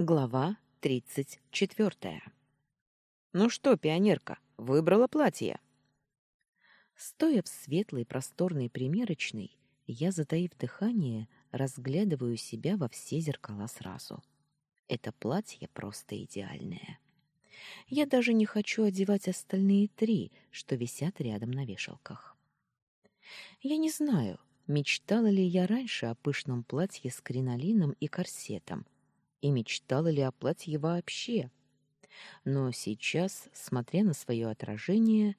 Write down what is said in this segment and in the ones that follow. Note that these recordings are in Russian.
Глава тридцать четвертая. Ну что, пионерка, выбрала платье? Стоя в светлой просторной примерочной, я, затаив дыхание, разглядываю себя во все зеркала сразу. Это платье просто идеальное. Я даже не хочу одевать остальные три, что висят рядом на вешалках. Я не знаю, мечтала ли я раньше о пышном платье с кринолином и корсетом — и мечтала ли о платье вообще. Но сейчас, смотря на свое отражение,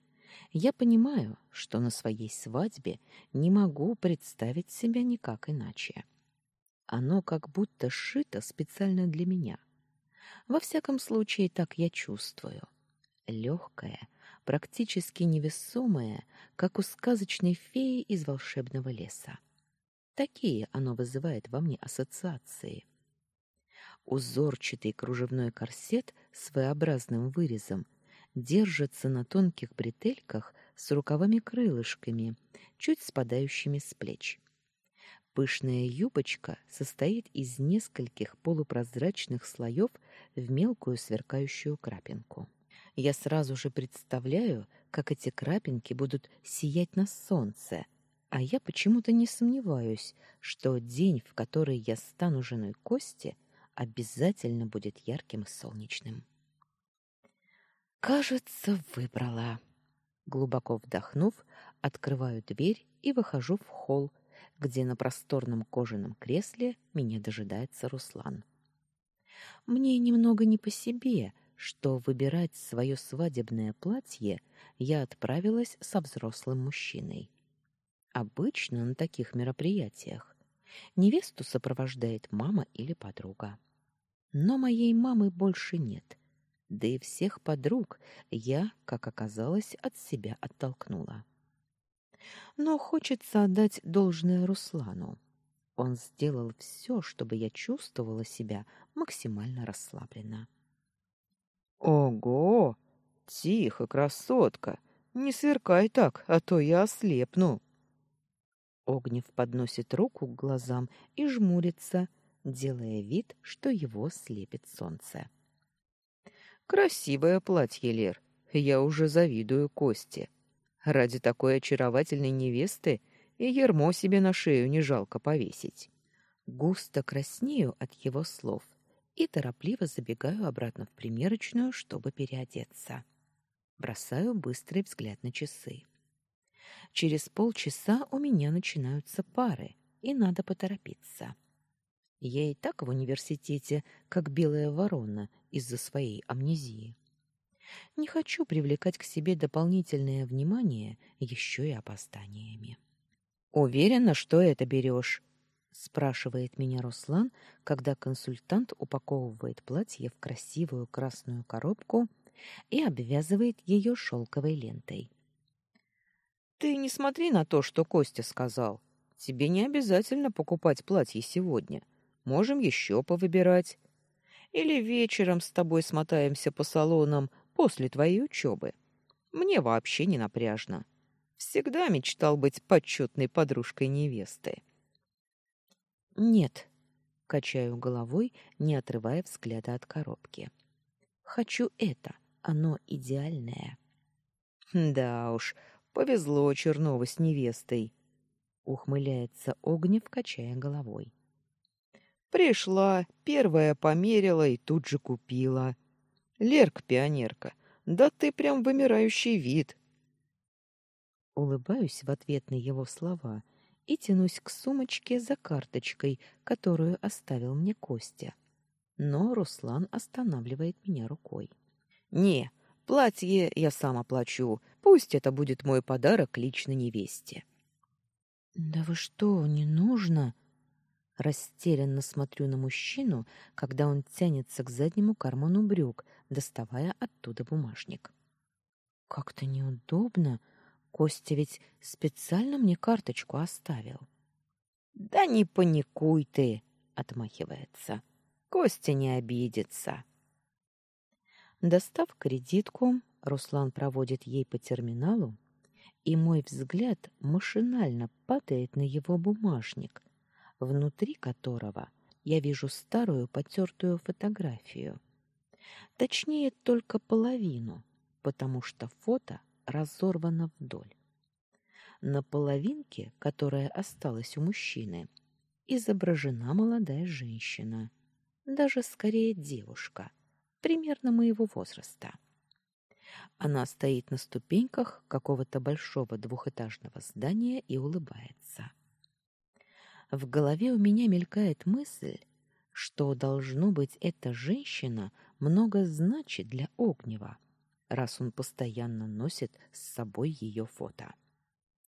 я понимаю, что на своей свадьбе не могу представить себя никак иначе. Оно как будто сшито специально для меня. Во всяком случае, так я чувствую. Легкое, практически невесомое, как у сказочной феи из волшебного леса. Такие оно вызывает во мне ассоциации. Узорчатый кружевной корсет с V-образным вырезом держится на тонких бретельках с рукавами-крылышками, чуть спадающими с плеч. Пышная юбочка состоит из нескольких полупрозрачных слоев в мелкую сверкающую крапинку. Я сразу же представляю, как эти крапинки будут сиять на солнце, а я почему-то не сомневаюсь, что день, в который я стану женой Кости — обязательно будет ярким и солнечным. Кажется, выбрала. Глубоко вдохнув, открываю дверь и выхожу в холл, где на просторном кожаном кресле меня дожидается Руслан. Мне немного не по себе, что выбирать свое свадебное платье я отправилась со взрослым мужчиной. Обычно на таких мероприятиях невесту сопровождает мама или подруга. Но моей мамы больше нет. Да и всех подруг я, как оказалось, от себя оттолкнула. Но хочется отдать должное Руслану. Он сделал все, чтобы я чувствовала себя максимально расслабленно. Ого! Тихо, красотка. Не сверкай так, а то я ослепну. Огнев подносит руку к глазам и жмурится, делая вид, что его слепит солнце. Красивое платье, Лер. Я уже завидую Косте. Ради такой очаровательной невесты и ермо себе на шею не жалко повесить. Густо краснею от его слов и торопливо забегаю обратно в примерочную, чтобы переодеться. Бросаю быстрый взгляд на часы. Через полчаса у меня начинаются пары, и надо поторопиться. Я и так в университете, как белая ворона из-за своей амнезии. Не хочу привлекать к себе дополнительное внимание еще и опозданиями. Уверена, что это берешь? спрашивает меня Руслан, когда консультант упаковывает платье в красивую красную коробку и обвязывает ее шелковой лентой. Ты не смотри на то, что Костя сказал. Тебе не обязательно покупать платье сегодня. Можем еще повыбирать. Или вечером с тобой смотаемся по салонам после твоей учебы. Мне вообще не напряжно. Всегда мечтал быть почетной подружкой невесты. Нет, качаю головой, не отрывая взгляда от коробки. Хочу это, оно идеальное. Да уж, повезло Чернову с невестой, ухмыляется Огнев, качая головой. Пришла, первая померила и тут же купила. Лерк-пионерка, да ты прям вымирающий вид. Улыбаюсь в ответ на его слова и тянусь к сумочке за карточкой, которую оставил мне Костя. Но Руслан останавливает меня рукой. Не, платье я сам оплачу. Пусть это будет мой подарок лично невесте. Да вы что, не нужно? Растерянно смотрю на мужчину, когда он тянется к заднему карману брюк, доставая оттуда бумажник. Как-то неудобно. Костя ведь специально мне карточку оставил. Да не паникуй ты, отмахивается. Костя не обидится. Достав кредитку, Руслан проводит ей по терминалу, и мой взгляд машинально падает на его бумажник, внутри которого я вижу старую потертую фотографию. Точнее, только половину, потому что фото разорвано вдоль. На половинке, которая осталась у мужчины, изображена молодая женщина, даже скорее девушка, примерно моего возраста. Она стоит на ступеньках какого-то большого двухэтажного здания и улыбается. В голове у меня мелькает мысль, что должно быть эта женщина много значит для Огнева, раз он постоянно носит с собой ее фото.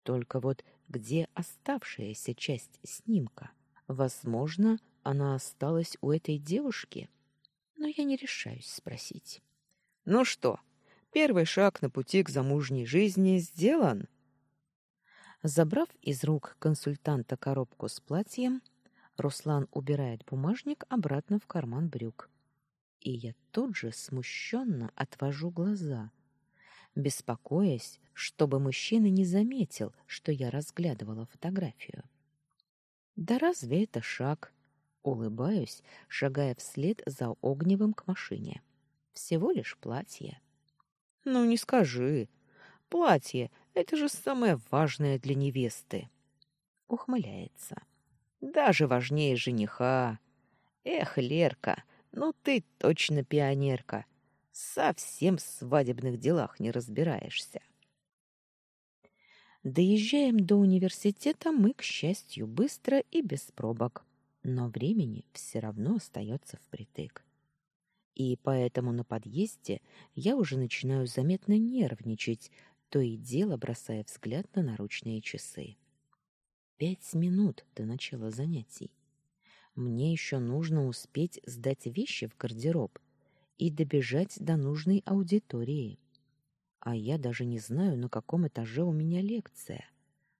Только вот где оставшаяся часть снимка? Возможно, она осталась у этой девушки, но я не решаюсь спросить. Ну что, Первый шаг на пути к замужней жизни сделан. Забрав из рук консультанта коробку с платьем, Руслан убирает бумажник обратно в карман брюк. И я тут же смущенно отвожу глаза, беспокоясь, чтобы мужчина не заметил, что я разглядывала фотографию. Да разве это шаг? Улыбаюсь, шагая вслед за Огневым к машине. Всего лишь платье. Ну, не скажи. Платье — это же самое важное для невесты. Ухмыляется. Даже важнее жениха. Эх, Лерка, ну ты точно пионерка. Совсем в свадебных делах не разбираешься. Доезжаем до университета мы, к счастью, быстро и без пробок. Но времени все равно остается впритык и поэтому на подъезде я уже начинаю заметно нервничать, то и дело бросая взгляд на наручные часы. Пять минут до начала занятий. Мне еще нужно успеть сдать вещи в гардероб и добежать до нужной аудитории. А я даже не знаю, на каком этаже у меня лекция,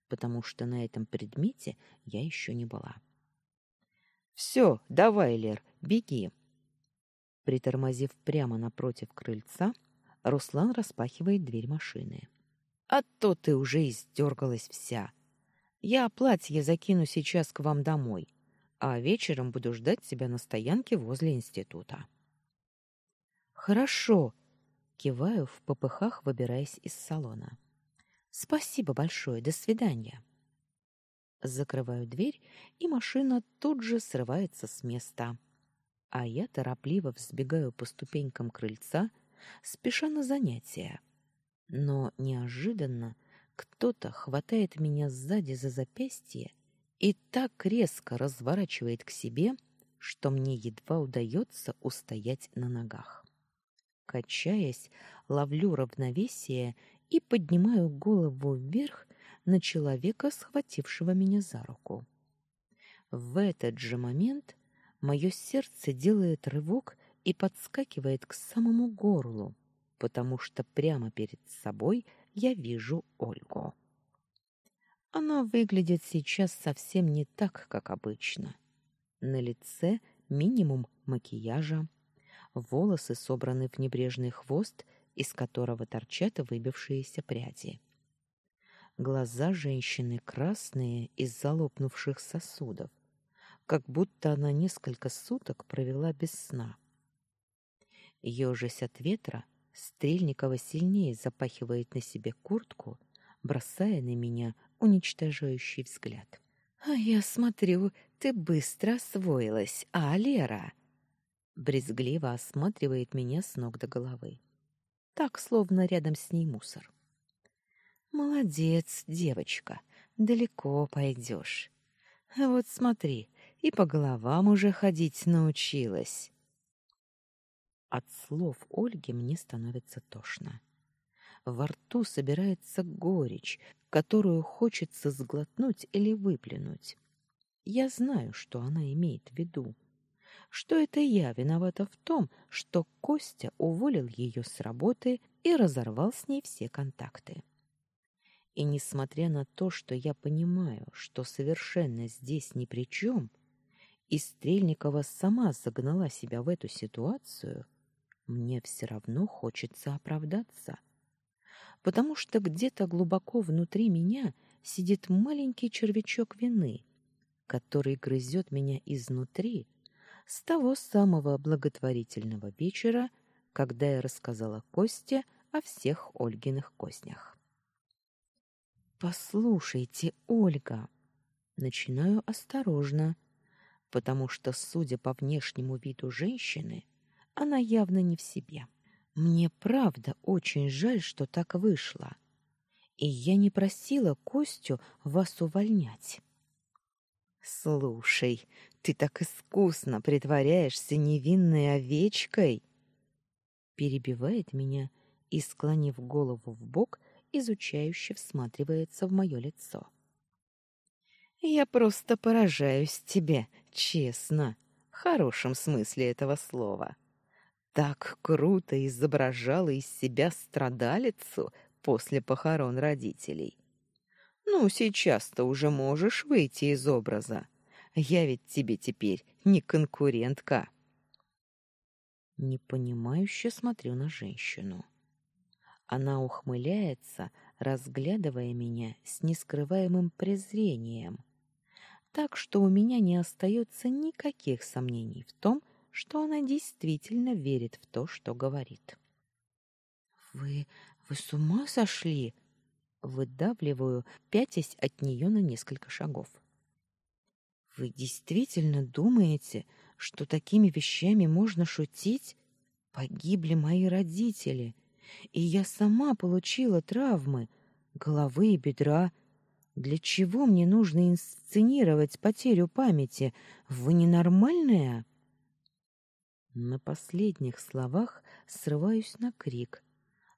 потому что на этом предмете я еще не была. «Все, давай, Лер, беги!» Притормозив прямо напротив крыльца, Руслан распахивает дверь машины. «А то ты уже издергалась вся. Я платье закину сейчас к вам домой, а вечером буду ждать тебя на стоянке возле института». «Хорошо», — киваю в попыхах, выбираясь из салона. «Спасибо большое, до свидания». Закрываю дверь, и машина тут же срывается с места а я торопливо взбегаю по ступенькам крыльца, спеша на занятия. Но неожиданно кто-то хватает меня сзади за запястье и так резко разворачивает к себе, что мне едва удается устоять на ногах. Качаясь, ловлю равновесие и поднимаю голову вверх на человека, схватившего меня за руку. В этот же момент Мое сердце делает рывок и подскакивает к самому горлу, потому что прямо перед собой я вижу Ольгу. Она выглядит сейчас совсем не так, как обычно. На лице минимум макияжа, волосы собраны в небрежный хвост, из которого торчат выбившиеся пряди. Глаза женщины красные из-за лопнувших сосудов, как будто она несколько суток провела без сна. Ёжась от ветра, Стрельникова сильнее запахивает на себе куртку, бросая на меня уничтожающий взгляд. «А я смотрю, ты быстро освоилась, а, Лера?» Брезгливо осматривает меня с ног до головы. Так, словно рядом с ней мусор. «Молодец, девочка, далеко пойдешь. Вот смотри, и по головам уже ходить научилась. От слов Ольги мне становится тошно. Во рту собирается горечь, которую хочется сглотнуть или выплюнуть. Я знаю, что она имеет в виду. Что это я виновата в том, что Костя уволил ее с работы и разорвал с ней все контакты. И несмотря на то, что я понимаю, что совершенно здесь ни при чем, и Стрельникова сама загнала себя в эту ситуацию, мне все равно хочется оправдаться. Потому что где-то глубоко внутри меня сидит маленький червячок вины, который грызет меня изнутри, С того самого благотворительного вечера, когда я рассказала Косте о всех Ольгиных кознях. Послушайте, Ольга, начинаю осторожно, потому что, судя по внешнему виду женщины, она явно не в себе. Мне правда очень жаль, что так вышло. И я не просила Костю вас увольнять. Слушай, ты так искусно притворяешься невинной овечкой, перебивает меня и склонив голову в бок, изучающе всматривается в мое лицо. Я просто поражаюсь тебе, честно, в хорошем смысле этого слова. Так круто изображала из себя страдалицу после похорон родителей. Ну, сейчас-то уже можешь выйти из образа. Я ведь тебе теперь не конкурентка. Непонимающе смотрю на женщину. Она ухмыляется, разглядывая меня с нескрываемым презрением. Так что у меня не остается никаких сомнений в том, что она действительно верит в то, что говорит. Вы вы с ума сошли? Выдавливаю, пятясь от нее на несколько шагов. Вы действительно думаете, что такими вещами можно шутить? Погибли мои родители, и я сама получила травмы головы и бедра. Для чего мне нужно инсценировать потерю памяти? Вы ненормальная? На последних словах срываюсь на крик,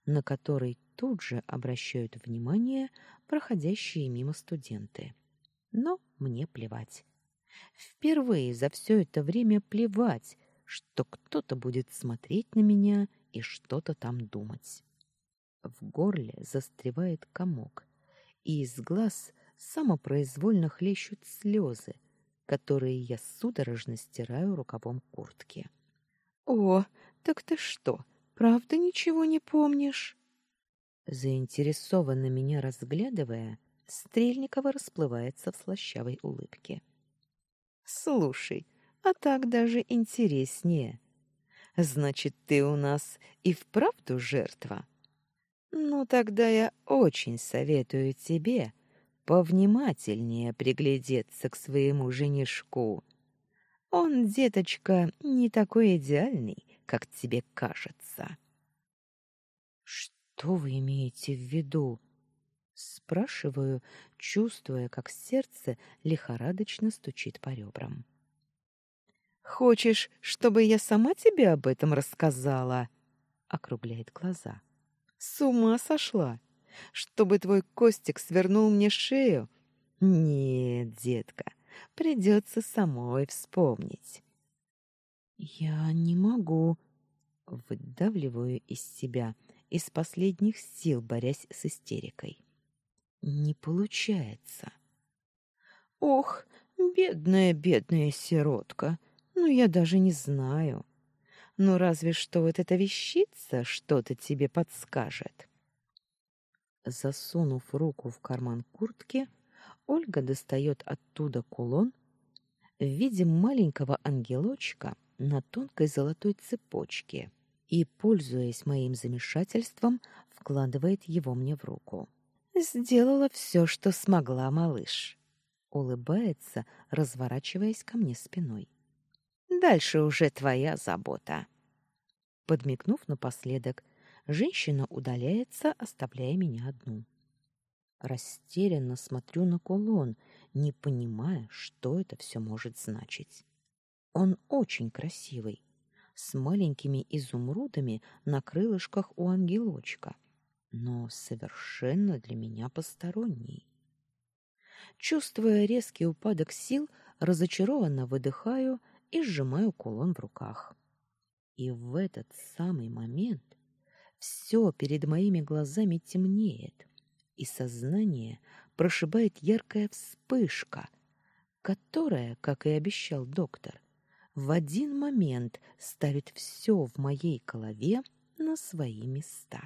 на который тут же обращают внимание проходящие мимо студенты. Но мне плевать. Впервые за все это время плевать, что кто-то будет смотреть на меня и что-то там думать. В горле застревает комок, и из глаз самопроизвольно хлещут слезы, которые я судорожно стираю рукавом куртки. «О, так ты что, правда ничего не помнишь?» Заинтересованно меня разглядывая, Стрельникова расплывается в слащавой улыбке. «Слушай, а так даже интереснее. Значит, ты у нас и вправду жертва? Ну, тогда я очень советую тебе повнимательнее приглядеться к своему женишку. Он, деточка, не такой идеальный, как тебе кажется. Что вы имеете в виду? спрашиваю, чувствуя, как сердце лихорадочно стучит по ребрам. Хочешь, чтобы я сама тебе об этом рассказала? округляет глаза. С ума сошла, чтобы твой Костик свернул мне шею? Нет, детка, придется самой вспомнить. Я не могу, выдавливаю из себя, из последних сил борясь с истерикой. Не получается. Ох, бедная, бедная сиротка. Ну я даже не знаю. Ну разве что вот эта вещица что-то тебе подскажет. Засунув руку в карман куртки, Ольга достает оттуда кулон в виде маленького ангелочка на тонкой золотой цепочке и, пользуясь моим замешательством, вкладывает его мне в руку. «Сделала все, что смогла, малыш», — улыбается, разворачиваясь ко мне спиной. «Дальше уже твоя забота». Подмигнув напоследок, женщина удаляется, оставляя меня одну. Растерянно смотрю на кулон, не понимая, что это все может значить. Он очень красивый, с маленькими изумрудами на крылышках у ангелочка, но совершенно для меня посторонний. Чувствуя резкий упадок сил, разочарованно выдыхаю и сжимаю кулон в руках. И в этот самый момент все перед моими глазами темнеет, и сознание прошибает яркая вспышка, которая, как и обещал доктор, в один момент ставит все в моей голове на свои места.